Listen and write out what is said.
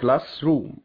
classroom.